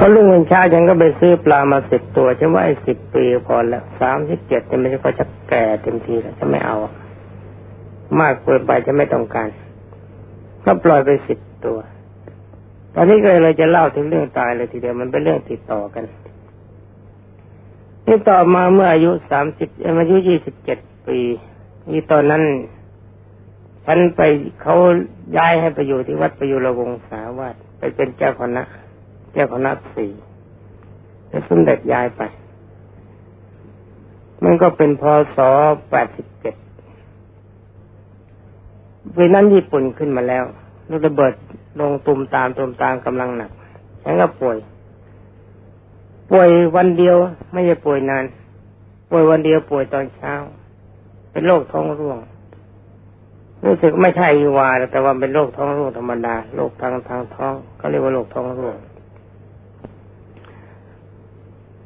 พอลุงวันเช้าฉันก็ไปซื้อปลามาสิบตัวฉันว่าไอ้สิบปีพอแล้วสามสิบเจ็ดจะไม่ใช่ก็จะแก่เต็มทีแล้วจะไม่เอา มากเกินไปจะไม่ต้องการก็ปล่อยไปสิบตัว ตอนนี้ก็เลยจะเล่าถึงเรื่องตายเลยทีเดียวมันเป็นเรื่องติดต่อกันนี่ต่อมาเมื่ออายุสามสิบอายุยี่สิบเจ็ดปีนี่ตอนนั้นฉันไปเขาย้ายให้ไปอยู่ที่วัดประยุรวงศาวาสไปเป็นเจ้าคณะ เจ้าคณะสี่แล้วสมเด็จย้ายไป มันก็เป็นพศแปดสิบเจ็ดปีนั้นญี่ปุ่นขึ้นมาแล้วลูกระเบิดลงตุมตามตุมตามกำลังหนักฉันก็ป่วย ป่วยวันเดียวไม่ใช่ป่วยนาน ป่วยวันเดียวป่วยตอนเช้า เป็นโรคท้องร่วง รู้สึกไม่ใช่อีวาแต่ว่าเป็นโรคท้องร่วงธรรมดา โรคทางทางท้อง ก็เรียกว่าโรคท้องร่วง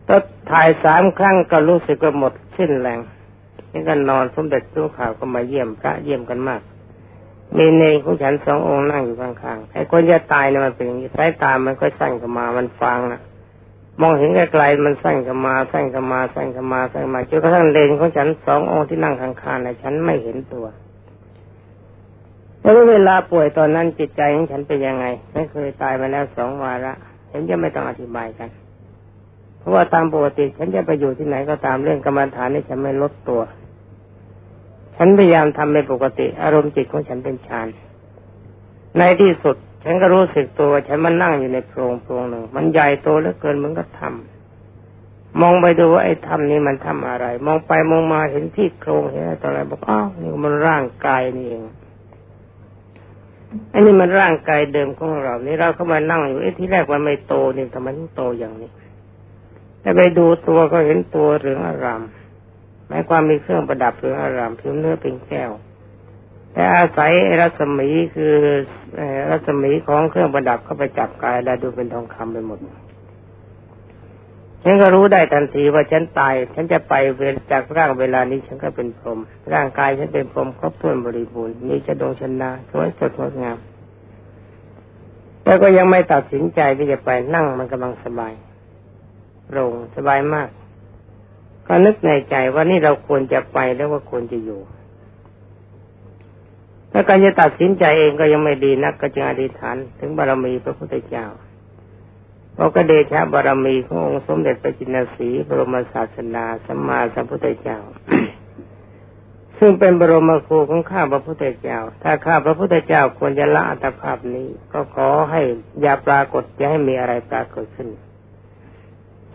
ก็ถ่ายสามครั้งก็รู้สึกว่าหมดสิ้นแรงนี่ก็นอนสมเด็จตู้ข่าวก็มาเยี่ยมพระเยี่ยมกันมาก มีเนยของฉันสององค์นั่งอยู่ข้างๆไอ้คนจะตายเนี่ยมันเป็นอย่างนี้สายตามันก็สั้นขึ้นมามันฟังนะมองเห็นไกลๆมันสั้นขึ้นมาสั้นขึ้นมาสั้นขึ้นมาสั้นมาจนกระทั่งเลนของฉันสององค์ที่นั่งข้างๆเนี่ยฉันไม่เห็นตัวแล้วเวลาป่วยตอนนั้นจิตใจของฉันเป็นยังไง ไม่เคยตายมาแล้วสองวาระฉันจะไม่ต้องอธิบายกัน เพราะว่าตามปกติฉันจะไปอยู่ที่ไหนก็ตามเรื่องกรรมฐานนี่ฉันไม่ลดตัว ฉันพยายามทำเป็นปกติ อารมณ์จิตของฉันเป็นฌานในที่สุด ฉันก็รู้สึกตัวฉันมันนั่งอยู่ในโพรงโพรงหนึ่งมันใหญ่โตเหลือเกินมันก็ทำมองไปดูว่าไอ้ทำนี้มันทำอะไร มองไปมองมาเห็นที่โครงเห็นอะไรบอกอ้าวนี่มันร่างกายนี่เองอันนี้มันร่างกายเดิมของเรา นี่เราเข้ามานั่งอยู่ไอ้ที่แรกมันไม่โตนี่ทำไมถึงโตอย่างนี้ แต่ไปดูตัวก็เห็นตัวเหลืองอารามหมายความมีเครื่องประดับเหลืองอารามผิวเนื้อเป็นแก้ว แต่อาศัยรัศมีคือรัศมีของเครื่องประดับเข้าไปจับกายได้ดูเป็นทองคำไปหมดฉันก็รู้ได้ทันทีว่าฉันตาย ฉันจะไปเวลจากร่างเวลานี้ฉันก็เป็นพรหมร่างกายฉันเป็นพรหมครบถ้วนบริบูรณ์มีจะดงชนะสวยสดงดงามแต่ก็ยังไม่ตัดสินใจที่จะไปนั่งมันกำลังสบาย โรงสบายมาก ก็นึกในใจว่านี่เราควรจะไปแล้วว่าควรจะอยู่ถ้าการจะตัดสินใจเองก็ยังไม่ดีนักก็จึงอธิษฐานถึงบารมีพระพุทธเจ้าเพราะกระเดชะบารมีขององค์สมเด็จพระจินสีบรมศาสนาสัมมาสัมพุทธเจ้า ซึ่งเป็นบรมครูของข้าพระพุทธเจ้า ถ้าข้าพระพุทธเจ้าควรจะละอัตภาพนี้ ก็ขอให้อย่าปรากฏจะให้มีอะไรปรากฏขึ้น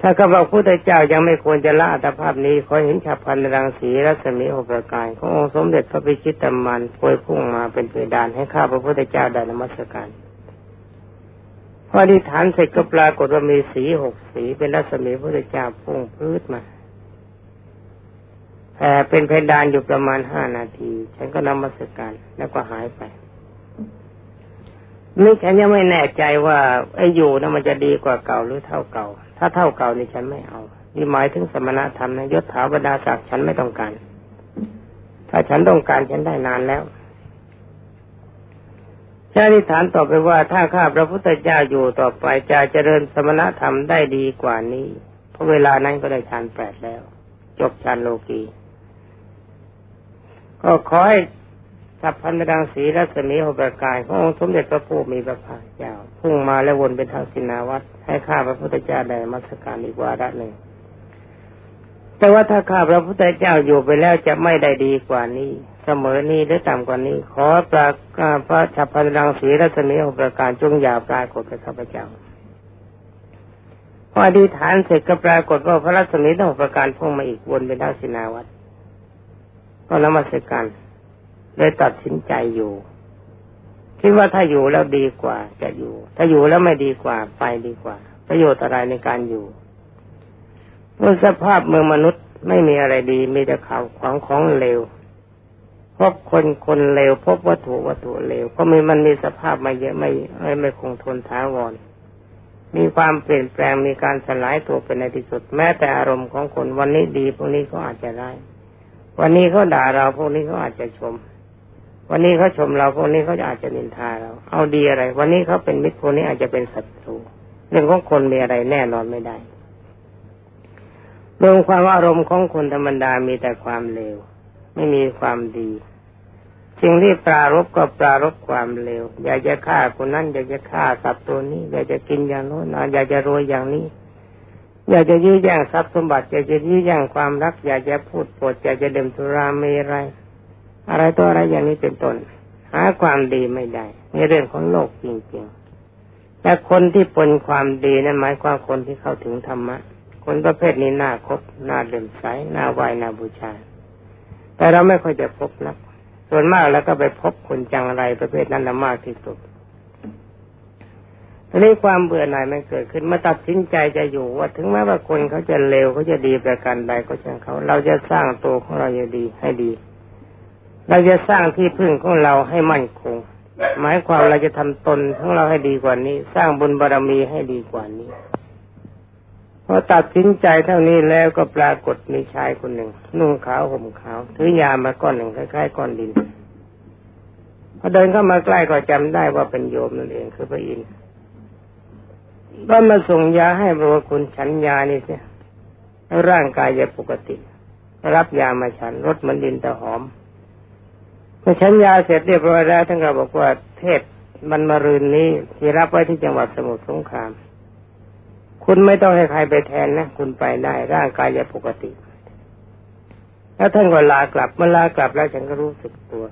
ถ้าข้าพระพุทธเจ้ายังไม่ควรจะละอัตภาพนี้ขอเห็นฉับพันรังสีรัศมีอุปการขององค์สมเด็จพระพิชิตมานพวยพุ่งมาเป็นเพดานให้ข้าพระพุทธเจ้าได้นมัสการพออธิฐานเสร็จก็ปรากฏว่ามีสีหกสีเป็นรัศมีพระพุทธเจ้าพุ่งพื้นมาแผ่เป็นเพดานอยู่ประมาณห้านาที ฉันก็นำมาสการแล้วก็หายไปนี่ฉันยังไม่แน่ใจว่าไอ้อยู่นะมันจะดีกว่าเก่าหรือเท่าเก่า ถ้าเท่าเก่านี่ฉันไม่เอา นี่หมายถึงสมณธรรมนะยศถาบรรดาศักดิ์ฉันไม่ต้องการ ถ้าฉันต้องการฉันได้นานแล้วชาติฐานต่อไปว่าถ้าข้าพระพุทธเจ้าอยู่ต่อไปจะเจริญสมณธรรมได้ดีกว่านี้ เพราะเวลานั้นก็ได้ฌานแปดแล้ว จบฌานโลกี ก็ขอให้สัพพันธ์ดังสีรัศมีหประการขององค์สมเด็จพระผู้มีพระภาคเจ้า พุ่งมาแล้วนเป็นทางสินาวัตให้ข้าพระพุทธเจ้าได้มัสการอีกวาระหนึ่ง แต่ว่าถ้าข้าพระพุทธเจ้าอยู่ไปแล้วจะไม่ได้ดีกว่านี้ เสมอนี้หรือต่ำกว่านี้ ขอปรากาพระฉับพันรังสีรัศมีของประการจงอย่าปรากฏกับข้าพเจ้าพออธิษฐานเสร็จก็ปรากฏว่าพระรัศมีต้องประการพุ่งมาอีกวนเป็นท้าสินาวัตก็นมัสการเลยตัดสินใจอยู่ คิดว่าถ้าอยู่แล้วดีกว่า จะอยู่ ถ้าอยู่แล้วไม่ดีกว่า ไปดีกว่า ประโยชน์อะไรในการอยู่เมื่อสภาพเมืองมนุษย์ไม่มีอะไรดี มีแต่ข่าวของของเลวพบคนคนเลวพบวัตถุวัตถุเลวก็มีมันมีสภาพมาเยอะไม่ไม่ไม่คงทนท้าวรมีความเปลี่ยนแปลงมีการสลายตัวเป็นในที่สุด แม้แต่อารมณ์ของคนวันนี้ดีพวกนี้ก็อาจจะได้ วันนี้เขาด่าเราพวกนี้เขาอาจจะชม วันนี้เขาชมเราพวกนี้เขาอาจจะนินทาเรา เอาดีอะไร วันนี้เขาเป็นมิตรพวกนี้อาจจะเป็นศัตรูเรื่องของคนมีอะไรแน่นอนไม่ได้รวมความอารมณ์ของคนธรรมดามีแต่ความเลว ไม่มีความดีสิ่งที่ปรารบก็ปรารบความเลวอยากจะฆ่าคนนั้นอยากจะฆ่าสัตว์ตัวนี้ อยากจะกินอย่างโน้นอยากจะรวยอย่างนี้ อยากจะยื้อแย่งทรัพย์สมบัติ อยากจะยื้อแย่งความรัก อยากจะพูดปดอยากจะเดื่มสุราเมรัย อะไรตัวอะไรอย่างนี้เป็นต้นหาความดีไม่ได้ในเรื่องของโลกจริงๆ แต่คนที่ปนความดีนั้นหมายความคนที่เข้าถึงธรรมะ คนประเภทนี้น่าคบน่าเลื่อมใสน่าไหวน่าบูชา แต่เราไม่ค่อยจะพบนักส่วนมากแล้วก็ไปพบคนจังไรประเภทนั้นมากที่สุดทีนี้ความเบื่อหน่ายมันเกิดขึ้นมาตัดสินใจจะอยู่ว่าถึงแม้ว่าคนเขาจะเลวเขาจะดีประการใดก็ช่างเขา เราจะสร้างตัวของเราอย่าดีให้ดี เราจะสร้างที่พึ่งของเราให้มั่นคง หมายความเราจะทำตนของเราให้ดีกว่านี้ สร้างบุญบารรมีให้ดีกว่านี้พอตัดสินใจเท่านี้แล้วก็ปรากฏมีชายคนหนึ่ง นุ่งขาวห่มขาวถือยามาก้อนหนึ่งคล้ายๆก้อนดินพอเดินเข้ามาใกล้ก็จำได้ว่าเป็นโยมนั่นเองคือพระอินทร์ก็มาส่งยาให้บอกว่าคุณฉันยานี่เสียร่างกายจะปกติ รับยามาฉันรสเหมือนดินแต่หอม พอฉันยาเสร็จเรียบร้อยแล้วท่านก็บอกว่าเทศมันมารืนนี้ที่รับไว้ที่จังหวัดสมุทรสงคราม คุณไม่ต้องให้ใครไปแทนนะ คุณไปได้ร่างกายจะปกติ แล้วท่านก็ลากลับเมื่อลากลับแล้วฉันก็รู้สึกตัว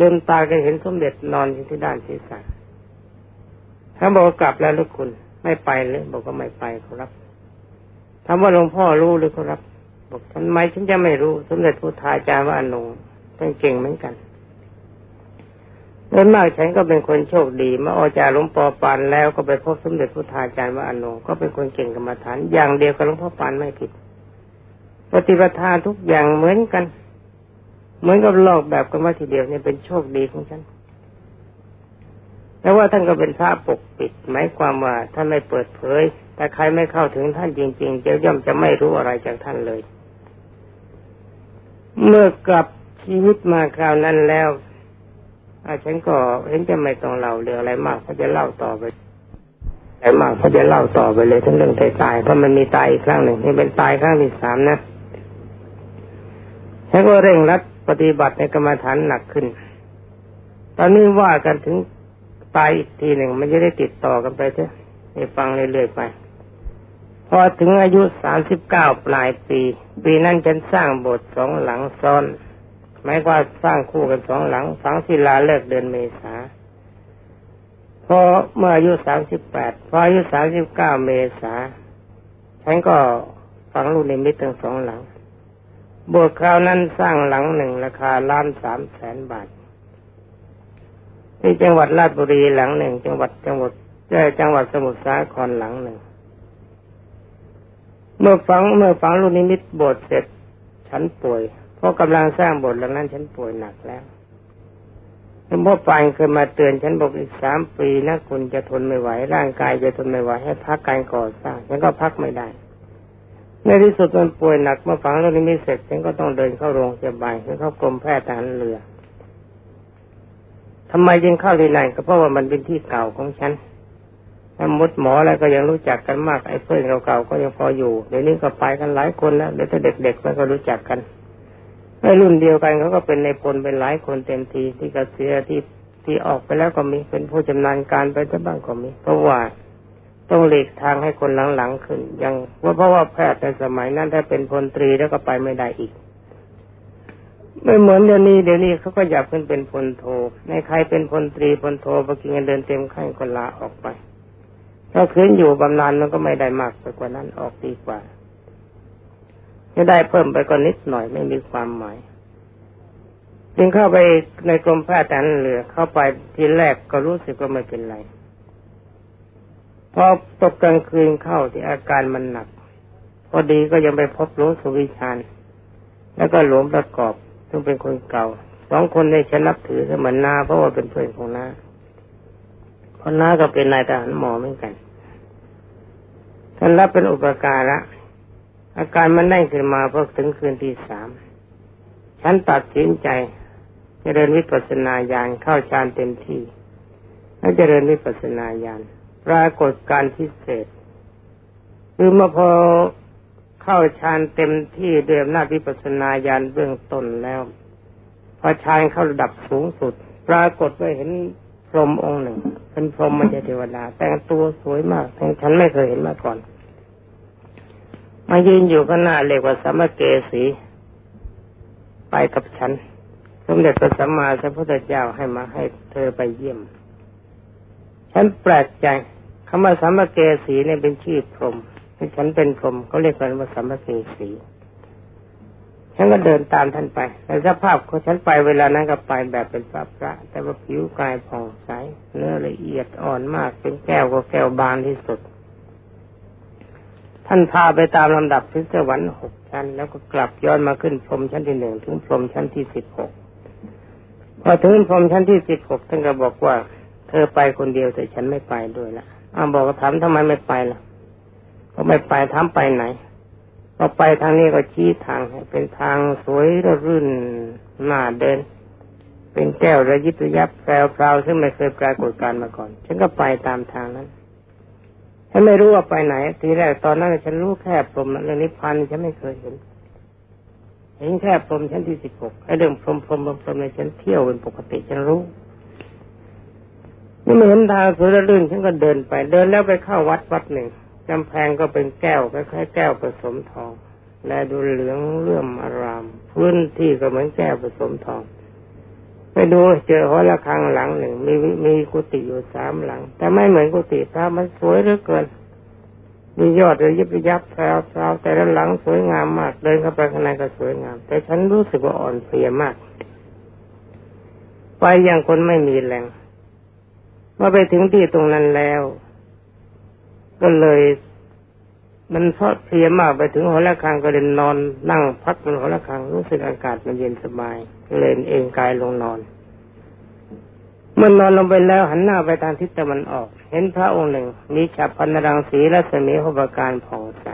ลืมตาก็เห็นสมเด็จนอนอยู่ที่ด้านศีรษะท่านบอกกลับแล้วหรือคุณไม่ไปเลยบอกว่าไม่ไปครับถามว่าหลวงพ่อรู้หรือครับ บอกทำไมฉันจะไม่รู้ สมเด็จพุทธาจารย์ว่าอนง ท่านเก่งเหมือนกันโดยมากฉันก็เป็นคนโชคดีเมื่ออจากหลวงปอปานแล้วก็ไปพบสมเด็จพุทธาจารย์ว่าอนงก็เป็นคนเก่งกรรมฐาน อย่างเดียวกับหลวงพ่อปานไม่ผิด ปฏิปทาทุกอย่างเหมือนกัน เหมือนกับลอกแบบกันว่าทีเดียวเนี่ยเป็นโชคดีของฉันแต่ว่าท่านก็เป็นพระปกปิดหมายความว่าท่านไม่เปิดเผย แต่ใครไม่เข้าถึงท่านจริงๆจะย่อมจะไม่รู้อะไรจากท่านเลย เมื่อกลับ ชีวิตมาคราวนั้นแล้วอาฉันก็เห็นจะไม่ต้องเล่าเรื่องอะไรมากเขาจะเล่าต่อไปแต่มากเขาจะเล่าต่อไปเลยทั้งเรื่องตายตายเพราะมันมีตายอีกครั้งหนึ่งนี่เป็นตายครั้งที่สามนะฉันก็เร่งรัดปฏิบัติในกรรมฐานหนักขึ้น ตอนนี้ว่ากันถึงตายอีกทีหนึ่งมันจะได้ติดต่อกันไปเถอะให้ฟังเรื่อยๆไป พอถึงอายุสามสิบเก้าปลายปี ปีนั้นฉันสร้างโบสถ์สองหลังซ้อน หมายว่าสร้างคู่กันสองหลังฝังศิลาเลิกเดือนเมษาพอเมื่ออายุสามสิบแปดพออายุสามสิบเก้าเมษาฉันก็ฝังลูกนิมิตทั้งสองหลังบวชคราวนั้นสร้างหลังหนึ่งราคาล้านสามแสนบาทที่จังหวัดราชบุรีหลังหนึ่ง จังหวัดจังหวัดจังหวัดสมุทรสาครหลังหนึ่ง เมื่อฝังเมื่อฝังลูกนิมิตบวชเสร็จฉันป่วย ราะกำลังสร้างบทหลังนั้นฉันป่วยหนักแล้วหลวงพ่อปานเคยมาเตือนฉันบอกอีกสามปีนะคุณจะทนไม่ไหว ร่างกายจะทนไม่ไหวให้พักการก่อสร้างฉันก็พักไม่ได้ ในที่สุดมันป่วยหนักเมื่อฝังเรื่องนี้ไม่เสร็จฉันก็ต้องเดินเข้าโรงพยาบาลฉันเข้ากรมแพทย์ทหารเรือทำไมจึงเข้าที่นั่นก็เพราะว่ามันเป็นที่เก่าของฉันถ้ามดหมออะไรก็ยังรู้จักกันมากไอ้เพื่อนเก่าๆก็ยังพออยู่เดี๋ยวนี้ก็ไปกันหลายคนแล้วเดี๋ยวถ้าเด็กๆมันก็รู้จักกัน ในรุ่นเดียวกันเขาก็เป็นในพลเป็นหลายคนเต็มทีที่กเกษียณที่ที่ออกไปแล้วก็มีเป็นผู้จำนาญการไปจะบ้างก็มีเพราะว่าต้องหลีกทางให้คนหลังๆขึ้นยังว่าเพราะว่าแพทย์ในสมัยนั้นถ้าเป็นพลตรีแล้วก็ไปไม่ได้อีก ไม่เหมือนเดี๋ยวนี้เดี๋ยวนี้เขาก็อยากขึ้นเป็นพลโทในใครเป็นพลตรีพลโทพอกินเงินเดือนเต็มขั้นก็ลาออกไปถ้าคืนอยู่บำนาญมันก็ไม่ได้มากไปกว่านั้นออกดีกว่า จะได้เพิ่มไปก็นิดหน่อยไม่มีความหมายจึงเข้าไปในกรมแพทย์ทหารเรือเข้าไปทีแรกก็รู้สึกว่าไม่เป็นไร พอตกกลางคืนเข้าที่อาการมันหนัก พอดีก็ยังไปพบหลวงสุวิชานแล้วก็หลวงประกอบ ซึ่งเป็นคนเก่าสองคนในฉันนับถือเสมือนนาเพราะว่าเป็นเพื่อนของนาเพราะนาก็เป็นนายทหารหมอเหมือนกันท่านรับเป็นอุปการะ อาการมันได้ขึ้นมาพอถึงคืนที่สามฉันตัดสินใจจเจริญวิปัสสนาญาณเข้าฌานเต็มที่ แล้วเจริญวิปัสสนาญาณปรากฏการพิเศษคือมาพอเข้าฌานเต็มที่เดิมหน้าวิปัสสนาญาณเบื้องต้นแล้ว พอฌานเข้าระดับสูงสุด ปรากฏว่าเห็นพรหมองค์หนึ่ง เป็นพรหมม่ใช่เทวดาแต่งตัวสวยมากแต่ฉันไม่เคยเห็นมาก่อน มายืนอยู่ก็หน้าเรียกว่าสมเกสีไปกับฉัน สมเด็จพระสัมมาสัมพุทธเจ้าให้มาให้เธอไปเยี่ยม ฉันแปลกใจคำว่าสมเกสีเนี่ยเป็นชื่อพรหมฉันเป็นพรมเขาเรียกกันว่าสมเกสีฉันก็เดินตามท่านไปในสภาพของฉันไปเวลานั้นก็ไปแบบเป็นพระพระ แต่ว่าผิวกายผ่องใสเนื้อละเอียดอ่อนมากเป็นแก้วก็แก้วบานที่สุด ท่านพาไปตามลำดับถึงสวรรค์หกชั้น แล้วก็กลับย้อนมาขึ้นพรมชั้นที่หนึ่งถึงพรมชั้นที่สิบหกพอถึงพรมชั้นที่สิบหกท่านก็บอกว่า เธอไปคนเดียวแต่ฉันไม่ไปด้วยละอ้าบอกถามทำไมไม่ไปล่ะ ก็ไม่ไปถามไปไหนพอไปทางนี้ก็ชี้ทางให้เป็นทางสวยระรื่นหน้าเดิน เป็นแก้วระยิบระยับแปลวพราวซึ่งไม่เคยปรากฏการมาก่อน ฉันก็ไปตามทางนั้น ฉันไม่รู้ว่าไปไหน ทีแรกตอนนั้นฉันรู้แค่พรมเรื่องนิพพานฉันไม่เคยเห็น เห็นแค่พรมชั้นที่สิบหกไอ้เรื่องพรมพรมพรมพรมในฉันเที่ยวเป็นปกติฉันรู้นี่ไม่เห็นทางสวยระรื่นฉันก็เดินไป เดินแล้วไปเข้าวัดวัดหนึ่งกำแพงก็เป็นแก้วคล้ายๆแก้วผสมทอง และดูเหลืองเลื่อมอาราม พื้นที่ก็เหมือนแก้วผสมทอง ไปดูเจอหอระฆังหลังหนึ่ง มีมีกุฏิอยู่สามหลัง แต่ไม่เหมือนกุฏิพระมันสวยเหลือเกิน มียอดเลยยิบยับแพรวพรวแต่ละหลังสวยงามมาก เดินเข้าไปข้างในก็สวยงาม แต่ฉันรู้สึกว่าอ่อนเพลียมาก ไปอย่างคนไม่มีแรงเมื่อไปถึงที่ตรงนั้นแล้ว ก็เลย มันเพราะเพลียมากไปถึงหัวละครังก็เลยนอนนั่งพักบนหัวละครังรู้สึกอากาศมันเย็นสบายเลยเองกายลงนอน เมื่อนอนลงไปแล้วหันหน้าไปทางทิศตะวันออก เห็นพระองค์หนึ่ง มีฉับพันรังสีและสมีหบการผ่องใส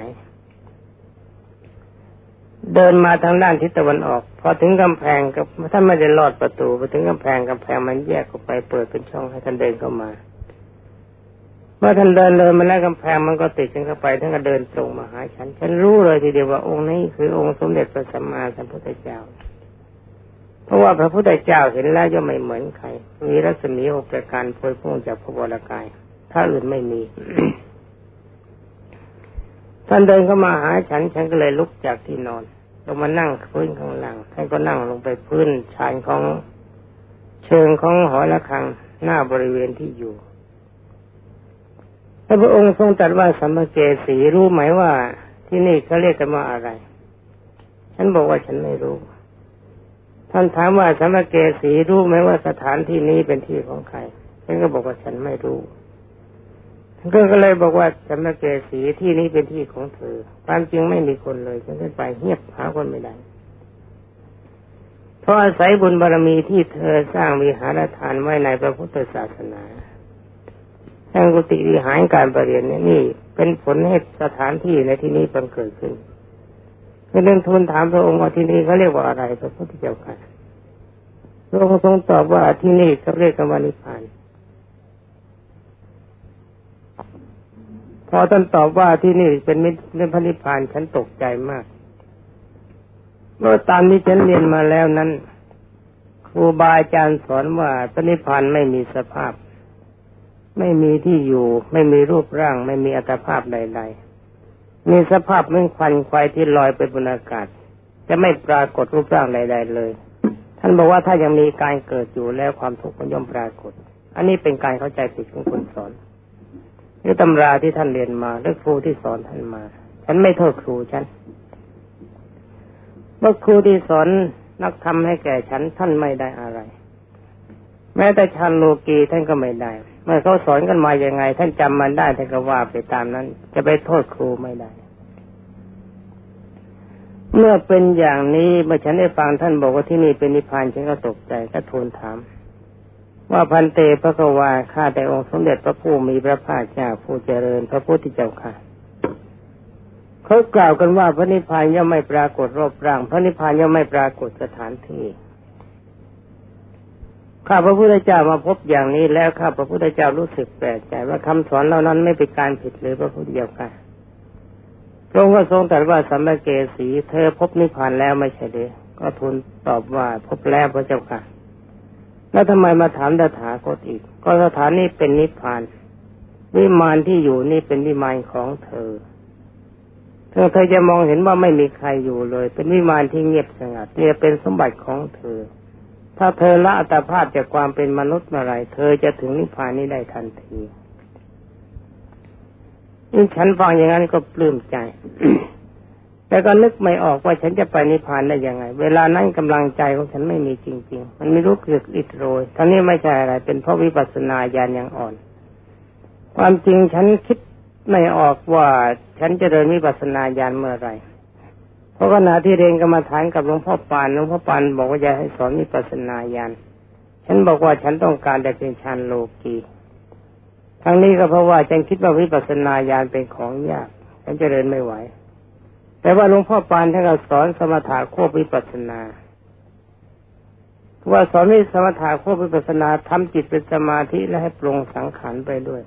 เดินมาทางด้านทิศตะวันออก พอถึงกำแพงก็ท่านไม่ได้ลอดประตู ไปถึงกำแพงกำแพงมันแยกออกไปเปิดเป็นช่องให้ท่านเดินเข้ามา เมื่อท่านเดินเลยมาแล้วกำแพงมันก็ติดฉันเข้าไปท่านก็เดินตรงมาหาฉัน ฉันรู้เลยทีเดียวว่าองค์นี้คือองค์สมเด็จพระสัมมาสัมพุทธเจ้า เพราะว่าพระพุทธเจ้าเห็นแล้วย่อมไม่เหมือนใคร มีรัศมีหกประการพวยพุ่งจากพระวรากาย ถ้าอื่นไม่มี ท่านเดินเข้ามาหาฉัน ฉันก็เลยลุกจากที่นอนลงมานั่งพื้นข้างล่างท่านก็นั่งลงไปพื้นชานของเชิงของหอระฆังหน้าบริเวณที่อยู่ พระพุทธองค์ทรงตรัสว่าสัมภเกสีรู้ไหมว่าที่นี่เขาเรียกกันว่าอะไร ฉันบอกว่าฉันไม่รู้ ท่านถามว่าสัมภเกสีรู้ไหมว่าสถานที่นี้เป็นที่ของใคร ฉันก็บอกว่าฉันไม่รู้ท่านก็เลยบอกว่าสัมภเกสีที่นี้เป็นที่ของเธอ ความจริงไม่มีคนเลย ฉันก็ไปเงียบหาคนไม่ได้เพราะอาศัยบุญบารมีที่เธอสร้างวิหารทานไว้ในพระพุทธศาสนา งกุฏิวิหารการประเรียนนี่นี่ เป็นผลให้สถานที่ในที่นี้บังเกิดขึ้นเรื่องทูลถามพระองค์ว่าที่นี้เขาเรียกว่าอะไรพระพุทธเจ้าค่ะพระองค์ทรงตอบว่าที่นี่เขาเรียกกันว่านิพพานพอท่านตอบว่าที่นี่เป็นมิตรเป็นพระนิพพานฉันตกใจมากเมื่อตามที่ฉันเรียนมาแล้วนั้นครูบาอาจารย์สอนว่าพระนิพพานไม่มีสภาพ ไม่มีที่อยู่ ไม่มีรูปร่าง ไม่มีอัตภาพใด ๆ มีสภาพเหมือนควันควายที่ลอยไปบนอากาศ จะไม่ปรากฏรูปร่างใด ๆ เลย ท่านบอกว่าถ้ายังมีการเกิดอยู่แล้วความทุกข์มันย่อมปรากฏ อันนี้เป็นการเข้าใจผิดของคนสอนนี่ตำราที่ท่านเรียนมาหรือครูที่สอนท่านมา ฉันไม่โทษครูฉันเมื่อครูที่สอนนักทำให้แก่ฉันท่านไม่ได้อะไร แม้แต่ชันโลกีท่านก็ไม่ได้ มื่อเขาสอนกันมาอย่างไง ท่านจำมันได้ท่านก็ว่าไปตามนั้น จะไปโทษครูไม่ได้ เมื่อเป็นอย่างนี้เมื่อฉันได้ฟังท่านบอกว่าที่นี่เป็นนิพพานฉันก็ตกใจก็ทูลถาม ว่าพันเตพระกวาข้าแต่องค์สมเด็จพระผู้มีพระภาคเจ้าผู้เจริญพระพุทธเจ้าค่ะเขากล่าวกันว่าพระนิพพานย่อมไม่ปรากฏรบร่าง พระนิพพานย่อมไม่ปรากฏสถานที่ ข้าพระพุทธเจ้ามาพบอย่างนี้แล้วข้าพระพุทธเจ้ารู้สึกแปลกใจว่าคำสอนเหล่านั้นไม่เป็นการผิดหรือพระพุทธเจ้าค่ะพระองค์ก็ทรงตรัสว่าสัมมาเกสีเธอพบนิพพานแล้วไม่ใช่หรือก็ทูลตอบว่าพบแล้วพระเจ้าค่ะ แล้วทำไมมาถามตถาคตอีก ก็สถานนี้เป็นนิพพาน วิมานที่อยู่นี่เป็นวิมานของเธอเธอเธอจะมองเห็นว่าไม่มีใครอยู่เลย เป็นวิมานที่เงียบสงัดเนี่ยเป็นสมบัติของเธอ ถ้าเธอละอัตภาพจากความเป็นมนุษย์เมื่อไรเธอจะถึงนิพพานนี้ได้ทันทีนี่ฉันฟังอย่างนั้นก็ปลื้มใจ แต่ก็นึกไม่ออกว่าฉันจะไปนิพพานได้ยังไง เวลานั้นกำลังใจของฉันไม่มีจริง ๆ มันไม่รู้สึกอิดโรยทั้งนี้ไม่ใช่อะไร เป็นเพราะวิปัสสนาญาณยังอ่อน ความจริงฉันคิดไม่ออกว่าฉันจะเดินวิปัสสนาญาณเมื่อไร เพราะขณะที่เรียนกรรมฐานกับหลวงพ่อปานหลวงพ่อปานบอกว่าจะให้สอนวิปัสนาญาณฉันบอกว่าฉันต้องการแต่เป็นฌานโลกีทั้งนี้ก็เพราะว่าฉันคิดว่าวิปัสสนาญาณเป็นของยากฉันจะเดินไม่ไหว แต่ว่าหลวงพ่อปานท่านก็สอนสมถะควบวิปัสสนาว่าสอนวิสมถะควบวิปัสสนาทำจิตเป็นสมาธิและให้ปรงสังขารไปด้วย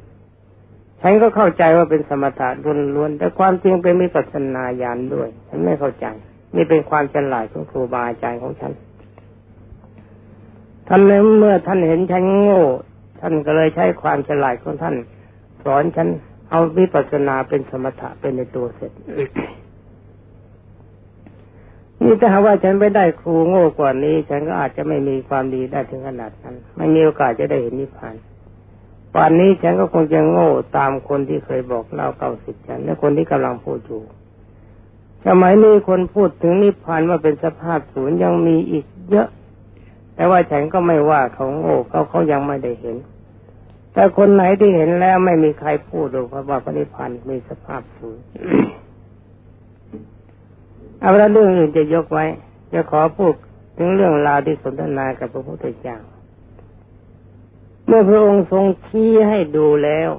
ฉันก็เข้าใจว่าเป็นสมถะล้วนๆแต่ความจริงเป็นวิปัสสนาญาณด้วย ฉันไม่เข้าใจ นี่เป็นความฉลาดของครูบาอาจารย์ของฉันท่านเมื่อท่านเห็นฉันโง่ท่านก็เลยใช้ความฉลาดของท่าน สอนฉันเอาวิปัสสนาเป็นสมถะเป็นในตัวเสร็จนี่ถ้าหากว่าฉันไม่ได้ครูโง่กว่านี้ ฉันก็อาจจะไม่มีความดีได้ถึงขนาดนั้น ไม่มีโอกาสจะได้เห็นนิพพาน ป่านนี้ฉันก็คงจะโง่ตามคนที่เคยบอกเล่าเก่าสิบฉันและคนที่กำลังพูดอยู่สมัยนี้คนพูดถึงนิพพานว่าเป็นสภาพศูนย์ยังมีอีกเยอะ แต่ว่าฉันก็ไม่ว่าเขาโง่เขาเขายังไม่ได้เห็น แต่คนไหนที่เห็นแล้วไม่มีใครพูดหรอกว่าพระนิพพานมีสภาพสูงเอาละเรื่องอื่นจะยกไว้ จะขอพูดถึงเรื่องราวที่สนทนากับพระพุทธเจ้า เมื่อพระองค์ทรงชี้ให้ดูแล้ว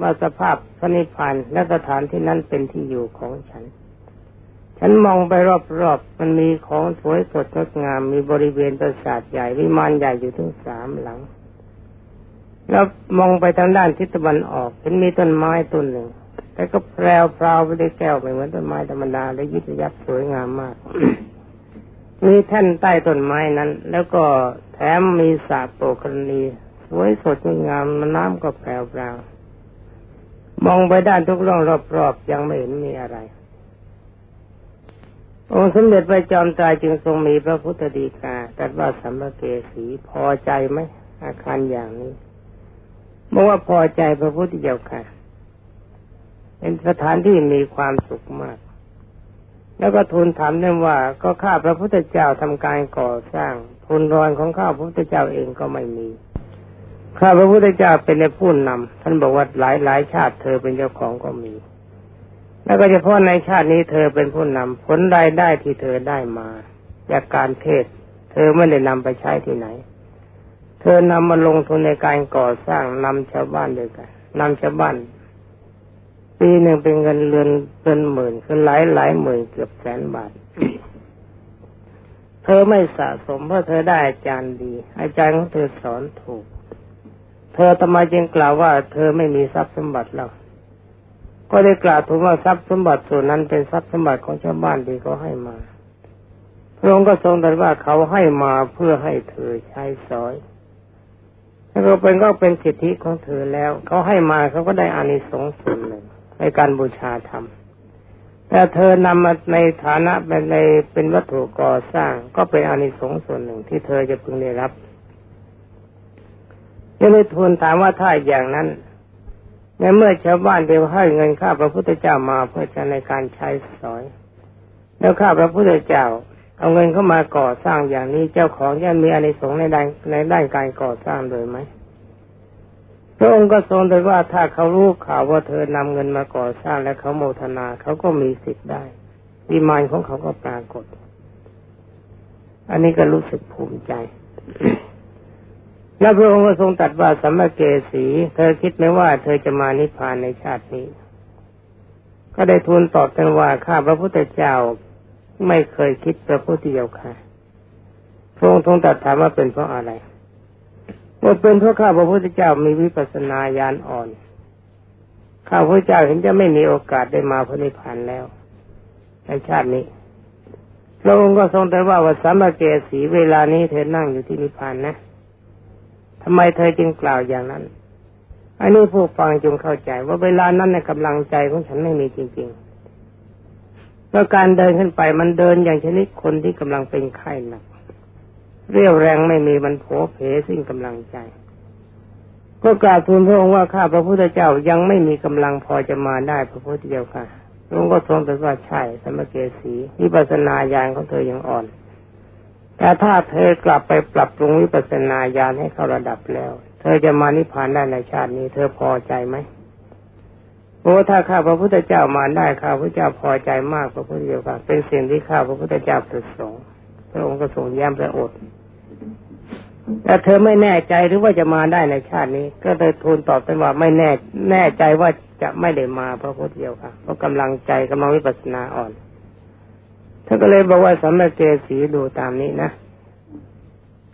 ว่าสภาพพระนิพพานและสถานที่นั้นเป็นที่อยู่ของฉัน ฉันมองไปรอบๆมันมีของสวยสดงดงาม มีบริเวณปราสาทใหญ่วิมานใหญ่อยู่ถึงสามหลัง แล้วมองไปทางด้านทิศตะวันออกเห็นมีต้นไม้ต้นหนึ่ง แต่ก็แปลวพราวไปได้แก้วไปเหมือนต้นไม้ธรรมดาและยิบยับสวยงามมากมีแท่นใต้ต้นไม้นั้น แล้วก็แถมมีสระโปกรณี วยสดงามน้ำก็แปลวพราวมองไปด้านทุกร่องรอบๆยังไม่เห็นมีอะไร องค์สมเด็จพระจอมไตรจึงทรงมีพระพุทธดีกาตรัสว่าสัมภเกสีพอใจไหมอาคารอย่างนี้บอกว่าพอใจพระพุทธเจ้าค่ะ เป็นสถานที่มีความสุขมาก แล้วก็ทูลถามเรื่องว่า ก็ข้าพระพุทธเจ้าทำการก่อสร้างทุนรอนของข้าพระพุทธเจ้าเองก็ไม่มี ข้าพระพุทธเจ้าเป็นในผู้นำท่านบอกว่าหลายหลายชาติเธอเป็นเจ้าของก็มี แล้วก็เฉพาะในชาตินี้เธอเป็นผู้นำผลรายได้ที่เธอได้มาจากการเทศ เธอไม่ได้นำไปใช้ที่ไหน เธอนำมาลงทุนในการก่อสร้างนำชาวบ้านด้วยกันนำชาวบ้านปีหนึ่งเป็นเงินเรือนเป็นหมื่นคือหลายหลายหมื่นเกือบแสนบาท เธอไม่สะสมเพราะเธอได้อาจารย์ดี อาจารย์ของเธอสอนถูก เธอทำไมจึงกล่าวว่า เธอไม่มีทรัพย์สมบัติแล้วก็ได้กล่าวถูกว่าทรัพย์สมบัติส่วนนั้นเป็นทรัพย์สมบัติของชาวบ้านที่เขาให้มา พระองค์ก็ทรงตรัสว่าเขาให้มาเพื่อให้เธอใช้สอยถ้าเราเป็นก็เป็นสิทธิของเธอแล้ว เขาให้มาเขาก็ได้อานิสงส์ส่วนหนึ่งในการบูชาธรรมแต่เธอนำมาในฐานะเป็นในเป็นวัตถุก่อสร้าง ก็เป็นอานิสงส์ส่วนหนึ่งที่เธอจะพึงได้รับ จะเลยทูลถามว่าถ้าอย่างนั้นในเมื่อชาวบ้านเดียวให้เงินข้าพระพุทธเจ้ามาเพื่อจะในการใช้สอย แล้วข้าพระพุทธเจ้า เอาเงินเข้ามาก่อสร้างอย่างนี้เจ้าของย่อมมีอานิสงส์ในด้านในด้านการก่อสร้างโดยไหมพระองค์ก็ทรงตรัสว่าถ้าเขารู้ข่าวว่าเธอนำเงินมาก่อสร้างและเขาโมทนาเขาก็มีสิทธิ์ได้วิมานของเขาก็ปรากฏ อันนี้ก็รู้สึกภูมิใจ แล้วพระองค์ก็ทรงตัดว่าสัมมาเกสีเธอคิดไหมว่าเธอจะมานิพพานในชาตินี้ ก็ได้ทูลตอบกันว่าข้าพระพุทธเจ้าไม่เคยคิดพระพุทธเจ้าค่ะ พระองค์ทรงตัดถามว่าเป็นเพราะอะไรว่าเป็นเพราะข้าพระพุทธเจ้ามีวิปัสสนาญาณอ่อน ข้าพระเจ้าเห็นจะไม่มีโอกาสได้มาพระนิพพานแล้ว ในชาตินี้ พระองค์ก็ทรงตรัสว่าวัสัมมาเกสีเวลานี้เธอนั่งอยู่ที่นิพพานนะ ทำไมเธอจึงกล่าวอย่างนั้น อันนี้ผู้ฟังจงเข้าใจ ว่าเวลานั้นในกำลังใจของฉันไม่มีจริงๆเพราะการเดินขึ้นไปมันเดินอย่างชนิดคนที่กำลังเป็นไข้หนัก เรียวแรงไม่มีมันโผเพสิ่งกำลังใจ ก็กราบทูลพระองค์ว่าข้าพระพุทธเจ้ายังไม่มีกำลังพอจะมาได้พระพุทธเจ้าค่ะพระองค์ก็ทรงตรัสว่าใช่สมเกสีวิปัสนาญาณของเธอยังอ่อน แต่ถ้าเธอกลับไปปรับปรุงวิปัสนาญาณให้เข้าระดับแล้ว เธอจะมานิพพานได้ในชาตินี้ เธอพอใจไหมโอ้ถ้าข้าพระพุทธเจ้ามาได้ข้าพระเจ้าพอใจมากพระพุทธเจ้าค่ะเป็นสิ่งที่ข้าพระพุทธเจ้าประสงค์พระองค์ก็ทรงแย้มพระโอษฐ์แต่เธอไม่แน่ใจหรือว่าจะมาได้ในชาตินี้ ก็เลยทูลตอบไปว่าไม่แน่แน่ใจว่าจะไม่ได้มาพระพุทธเจ้าค่ะเพราะกำลังใจกำลังวิปัสสนาอ่อน ท่านก็เลยบอกว่าสำเร็จเจสีดูตามนี้นะ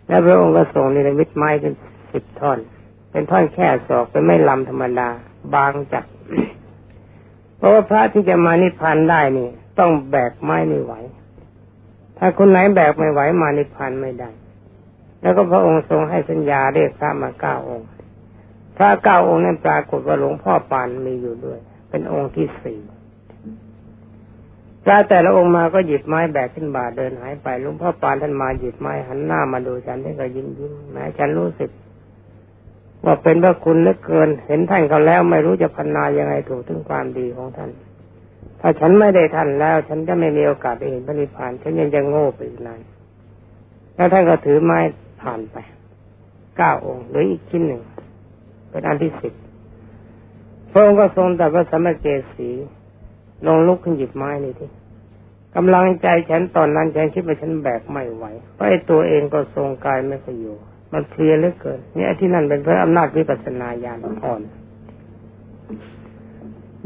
แล้วพระองค์ก็ส่งนิรมิตไม้เป็นสิบท่อน เป็นท่อนแค่ศอกเป็นไม่ลำธรรมดา บางจัดเพราะว่าพระที่จะมานิพพานได้นี่ ต้องแบกไม้ไม่ไหว ถ้าคนไหนแบกไม่ไหวมานิพพานไม่ได้ แล้วก็พระองค์ทรงให้สัญญาเรียกพระมาเก้าองค์ พระเก้าองค์นั้นปรากฏว่าหลวงพ่อปานมีอยู่ด้วย เป็นองค์ที่สี่ พระแต่ละองค์มาก็หยิบไม้แบกขึ้นบ่าเดินหายไปลวงพ่อปานท่านมาหยิบไม้หันหน้ามาดูฉันท่านก็ยิ้มยิ้มแม้ฉันรู้สึก ว่าเป็นพระคุณเหลือเกิน เห็นท่านเขาแล้วไม่รู้จะพันนายังไงถูกถึงความดีของท่าน ถ้าฉันไม่ได้ท่านแล้ว ฉันจะไม่มีโอกาสได้เห็นพระนิพพานฉันยังจะโง่ไปอีกนานแล้วท่านก็ถือไม้ผ่านไปเก้าองค์หรืออีกชิ้นหนึ่งเป็นอันที่สิบพระองค์ก็ทรงตรัสว่าสมเกสี ลองลุกขึ้นหยิบไม้นี่ทีกำลังใจฉันตอนนั้นฉันคิดว่าฉันแบกไม่ไหวเพราะไอ้ตัวเองก็ทรงกายไม่ค่อยอยู่ มันเพลียเหลือเกินนี่ที่นั่นเป็นเพราะอำนาจวิปัสสนาญาณอ่อน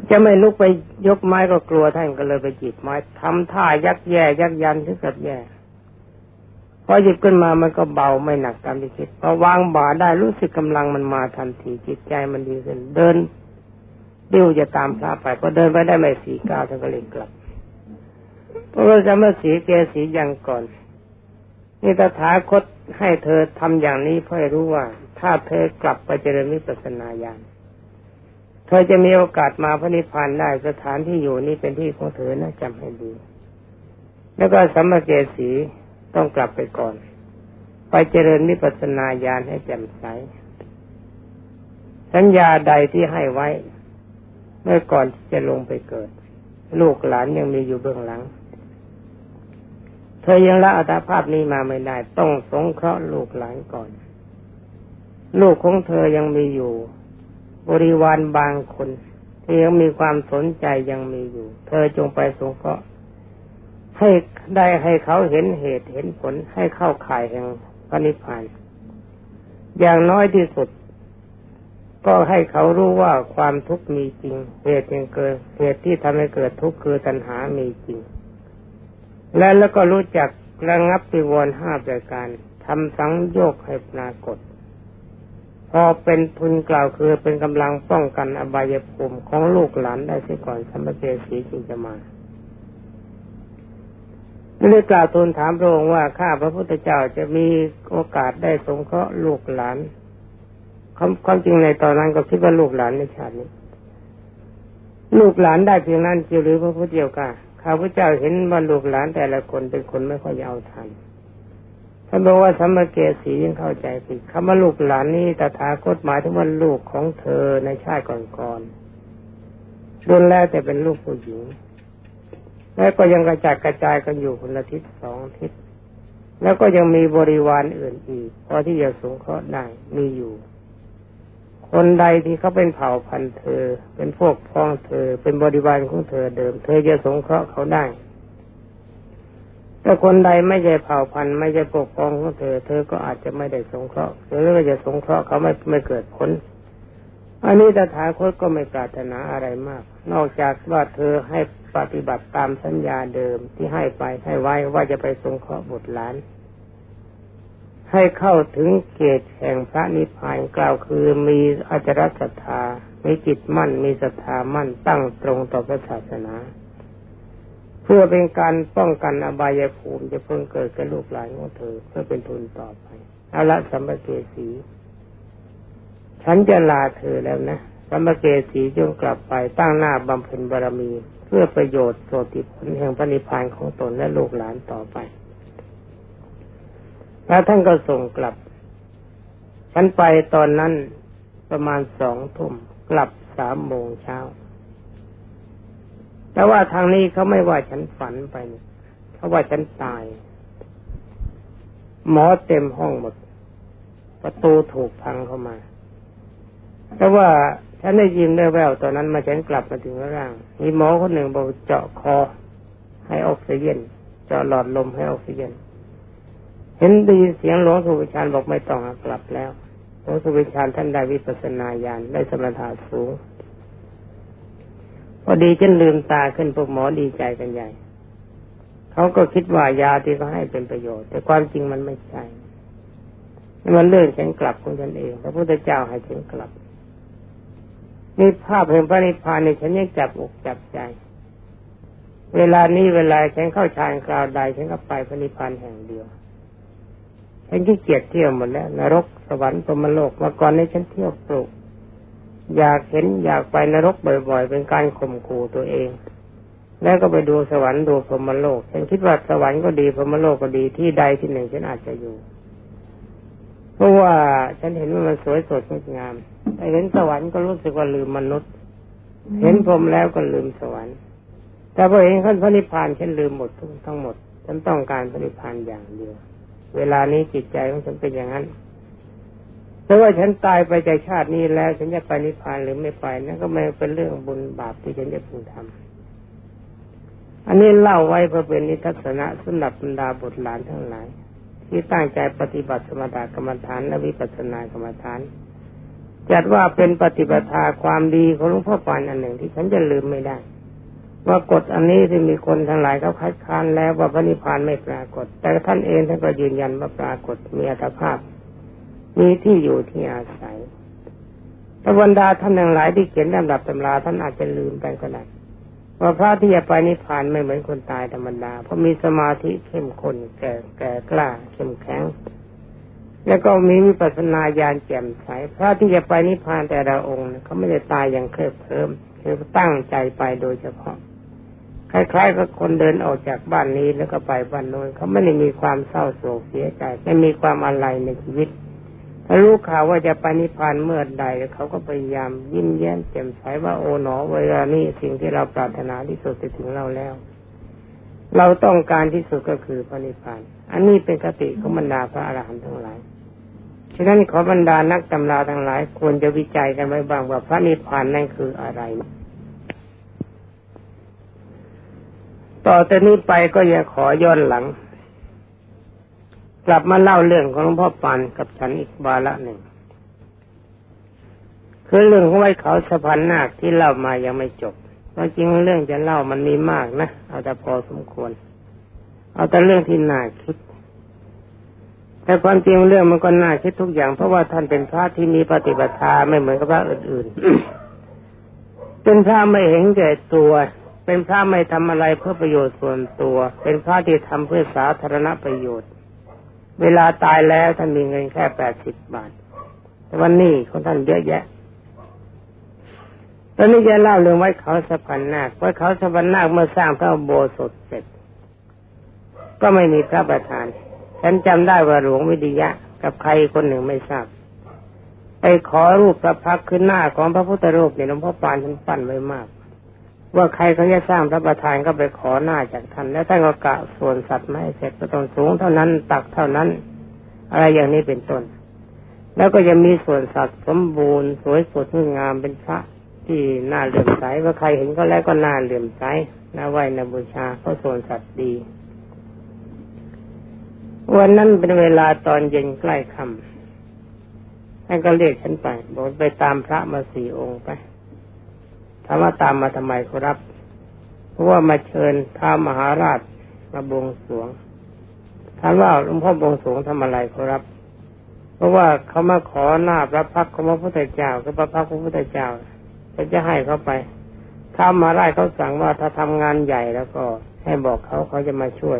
จะไม่ลุกไปยกไม้ก็กลัวท่านก็เลยไปหยิบไม้ทำท่ายักแย่ ยักยันถึงกับแย่พอหยิบขึ้นมามันก็เบาไม่หนักตามที่คิดพอวางบาได้รู้สึกกำลังมันมาทันทีจิตใจมันดีขึ้น เดิน ดิ้วจะตามพระไปพอเดินไปได้ไม่สี่ก้าวท่านก็เลยกลับพระราชมาสีเกสีอย่างก่อนนี่ตถาคตให้เธอทำอย่างนี้เพื่อรู้ว่า ถ้าเธอกลับไปเจริญวิปัสสนาญาณเธอจะมีโอกาสมาพระนิพพานได้สถานที่อยู่นี่เป็นที่ของเธอนะจำให้ดี แล้วก็สัมมาเกสีต้องกลับไปก่อน ไปเจริญมิปัสนาญาณให้แจ่มใสสัญญาใดที่ให้ไว้ เมื่อก่อนที่จะลงไปเกิด ลูกหลานยังมีอยู่เบื้องหลัง เธอยังละอัตภาพนี้มาไม่ได้ ต้องสงเคราะห์ลูกหลานก่อน ลูกของเธอยังมีอยู่ บริวารบางคนที่ยังมีความสนใจยังมีอยู่ เธอจงไปสงเคราะห์ให้ได้ให้เขาเห็นเหตุเห็นผลให้เข้าข่ายแห่งพระนิพพานอย่างน้อยที่สุด ก็ให้เขารู้ว่าความทุกข์มีจริง เหตุยังเกิด เหตุที่ทำให้เกิดทุกข์คือตัณหามีจริง และแล้วก็รู้จักระงับปิวรห้าประการทำสังโยกให้ปรากฏ พอเป็นทุนกล่าวคือเป็นกำลังป้องกันอบายภูมิของลูกหลานได้เสียก่อนสมเจสีจึงจะมาไม่ได้กล่าวทูลถามพระองค์ว่าข้าพระพุทธเจ้าจะมีโอกาสได้สงเคราะห์ลูกหลาน ความจริงในตอนนั้นก็คิดว่าลูกหลานในชาตินี้ ลูกหลานได้เพียงนั้นจิหรือพระพุทธเจ้าค่ะข้าพเจ้าเห็นว่าลูกหลานแต่ละคนเป็นคนไม่ค่อยเอาทันท่านบอกว่าสัมมาเกสียังเข้าใจผิดคำว่าลูกหลานนี้ตถาคตหมายถึงว่าลูกของเธอในชาติก่อนๆรุ่นแรกแต่เป็นลูกผู้หญิง แล้วก็ยังกระจายกระจายกันอยู่คนละทิศสองทิศแล้วก็ยังมีบริวารอื่นอีกพอที่จะสงเคราะห์ได้มีอยู่ คนใดที่เขาเป็นเผ่าพันธุ์เธอ เป็นพวกพ้องเธอ เป็นบริวารของเธอเดิม เธอจะสงเคราะห์เขาได้ แต่คนใดไม่ใช่เผ่าพันธุ์ไม่ใช่ปกครองของเธอ เธอก็อาจจะไม่ได้สงเคราะห์หรือว่าจะสงเคราะห์เขาไม่ไม่เกิดผล อันนี้ตถาคตก็ไม่ปรารถนาอะไรมาก นอกจากว่าเธอให้ปฏิบัติตามสัญญาเดิมที่ให้ไปให้ไว้ว่าจะไปสงเคราะห์บุตรหลาน ให้เข้าถึงเกตแห่งพระนิพพานกล่าวคือมีอาจารศรัทธา มีจิตมั่น มีศรัทธามั่นตั้งตรงต่อพระศาสนา เพื่อเป็นการป้องกันอบายภูมิจะเพิ่งเกิดกับลูกหลานของเธอ เพื่อเป็นทุนต่อไปเอาละสัมปเกสี ฉันจะลาเธอแล้วนะสัมปเกสีจงกลับไปตั้งหน้าบำเพ็ญบารมี เพื่อประโยชน์โสติผลแห่งปณิพพานของตนและลูกหลานต่อไป แล้วท่านก็ส่งกลับ ฉันไปตอนนั้นประมาณสองทุ่มกลับสามโมงเช้า แต่ว่าทางนี้เขาไม่ว่าฉันฝันไปเขาว่าฉันตาย หมอเต็มห้องหมด ประตูถูกพังเข้ามา แต่ว่าฉันได้ยินได้แววตอนนั้นมาฉันกลับมาถึงร่าง มีหมอคนหนึ่งบอกเจาะคอให้ออกซิเจนเจาะหลอดลมให้ออกซิเจน เห็นดีเสียงหลวงสุวิชานบอกไม่ต้องกลับแล้วหลวงสุวิชานท่านได้วิปัสนาญาณได้สมถะสูงพอดีฉันลืมตาขึ้นพวกหมอดีใจกันใหญ่เขาก็คิดว่ายาที่เขาให้เป็นประโยชน์ แต่ความจริงมันไม่ใช่มันเลื่อนฉันกลับของฉันเองพระพุทธเจ้าให้ฉันกลับนี่ภาพเห็นพระนิพพานนี่ฉันยังจับอกจับใจ เวลานี้เวลาฉันเข้าฌานคราวใดฉันก็ไปพระนิพพานแห่งเดียว ฉันขี้เกียจเที่ยวหมดแล้วนรกสวรรค์พรมโลกมาก่อนนี้ฉันเที่ยวปลุกอยากเห็นอยากไปนรกบ่อย ๆ เป็นการข่มขู่ตัวเอง แล้วก็ไปดูสวรรค์ดูพรมโลกฉันคิดว่าสวรรค์ก็ดีพรมโลกก็ดีที่ใดที่หนึ่งฉันอาจจะอยู่ เพราะว่าฉันเห็นว่ามันสวยสดงดงามแต่เห็นสวรรค์ก็รู้สึกว่าลืมมนุษย์ เห็นพรมแล้วก็ลืมสวรรค์ แต่พอเห็นขั้นพระนิพพานฉันลืมหมดทั้งหมดฉันต้องการพระนิพพานอย่างเดียว เวลานี้จิตใจของฉันเป็นอย่างนั้นแต่ว่าฉันตายไปจากชาตินี้แล้ว ฉันจะไปนิพพานหรือไม่ไปนั่นก็ไม่เป็นเรื่องบุญบาปที่ฉันจะพึงทำอันนี้เล่าไว้เพื่อเป็นนิทัศนะสำหรับบรรดาบุตรหลานทั้งหลาย ที่ตั้งใจปฏิบัติสมถกรรมฐานและวิปัสสนากรรมฐาน จัดว่าเป็นปฏิปทาความดีของหลวงพ่อปานอันหนึ่งที่ฉันจะลืมไม่ได้ ว่ากฎอันนี้ที่มีคนทั้งหลายเขาคัดค้านแล้วว่าพระนิพพานไม่ปรากฏ แต่ท่านเองท่านก็ยืนยันว่าปรากฏมีอัตภาพ มีที่อยู่ที่อาศัยแต่บรรดาท่านทั้งหลายที่เขียนลำดับตำราท่านอาจจะลืมไปก็ได้ว่าพระที่จะไปนิพพานไม่เหมือนคนตายธรรมดาเพราะมีสมาธิเข้มข้นแก่แก่กล้าเข้มแข็งแล้วก็มีวิปัสสนาญาณแจ่มใสพระที่จะไปนิพพานแต่ละองค์เขาไม่ได้ตายอย่างเคลิบเคลิ้มคือตั้งใจไปโดยเฉพาะ คล้ายๆกับคนเดินออกจากบ้านนี้แล้วก็ไปบ้านโน้นเขาไม่ได้มีความเศร้าโศกเสียใจไม่มีความอะไรในชีวิต ถ้ารู้ข่าวว่าจะไปนิพพานเมื่อใดเขาก็พยายามยิ้มแย้มแจ่มใสว่าโอ๋หนอเวลานี้สิ่งที่เราปรารถนาที่สุดจะถึงเราแล้ว เราต้องการที่สุดก็คือพระนิพพาน อันนี้เป็นคติของบรรดาพระอรหันต์ทั้งหลายฉะนั้นขอบรรดานักตำราทั้งหลายควรจะวิจัยกันไว้บ้างว่าพระนิพพานนั่นคืออะไร ต่อแต่นี้ไปก็อยังขอย้อนหลัง กลับมาเล่าเรื่องของหลวงพ่อปานกับฉันอีกบาละหนึ่งคือเรื่องของไว้เขาสะพานนาคที่เล่ามายังไม่จบเพราะจริงเรื่องจะเล่ามันมีมากนะเอาแต่พอสมควร เอาแต่เรื่องที่น่าคิด แต่ความจริงเรื่องมันก็น่าคิดทุกอย่างเพราะว่าท่านเป็นพระที่มีปฏิบัติธรรมไม่เหมือนกับพระอื่นๆเป็นพระไม่เห็นแก่ตัว เป็นพระไม่ทำอะไรเพื่อประโยชน์ส่วนตัว เป็นพระที่ทำเพื่อสาธารณประโยชน์ เวลาตายแล้วท่านมีเงินแค่แปดสิบบาท แต่วันนี้ของท่านเยอะแยะตอนนี้จะเล่าเรื่องไว้เขาสะพันนาคไว้เขาสะพันนาคเมื่อสร้างพระโบสถเสร็จ ก็ไม่มีพระประธาน ฉันจำได้ว่าหลวงวิทยะ กับใครคนหนึ่งไม่ทราบไปขอรูปพระพักขึ้นหน้าของพระพุทธรูปเนี่ยหลวงพ่อปานท่านปั้นไว้มาก ว่าใครเขาจะสร้างพระประธานก็ไปขอหน้าจากท่าน แล้วท่านก็กะส่วนสัตว์ไม่เสร็จก็ต้องสูงเท่านั้นตักเท่านั้น อะไรอย่างนี้เป็นต้น แล้วก็ยังมีส่วนสัตว์สมบูรณ์สวยสดงดงามเป็นพระที่น่าเลื่อมใสว่าใครเห็นก็แล้วก็น่าเลื่อมใสน่าไหวน่าบูชาเพราะส่วนสัตว์ดีวันนั้นเป็นเวลาตอนเย็นใกล้ค่ำท่านก็เรียกฉันไปบอกไปตามพระมาสี่องค์ไป ถามว่าตามมาทำไมครับ เพราะว่ามาเชิญท้ามหาราชมาบวงสรวงถามว่าหลวงพ่อบวงสรวงทำอะไรครับ เพราะว่าเขามาขอหน้าพระพักของพระพุทธเจ้าคือพระพักของพระพุทธเจ้าจะจะให้เขาไปถ้ามาได้เขาสั่งว่าถ้าทำงานใหญ่แล้วก็ให้บอกเขาเขาจะมาช่วย